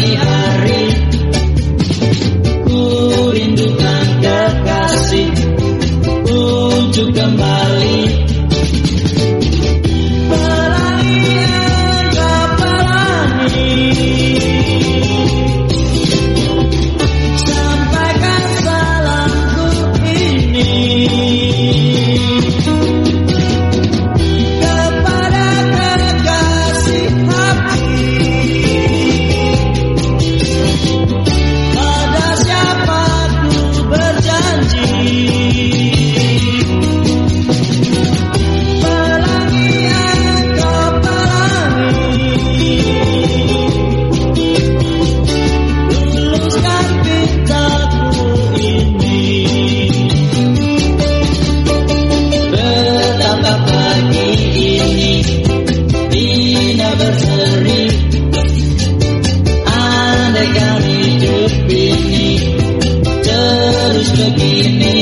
Yeah. give me.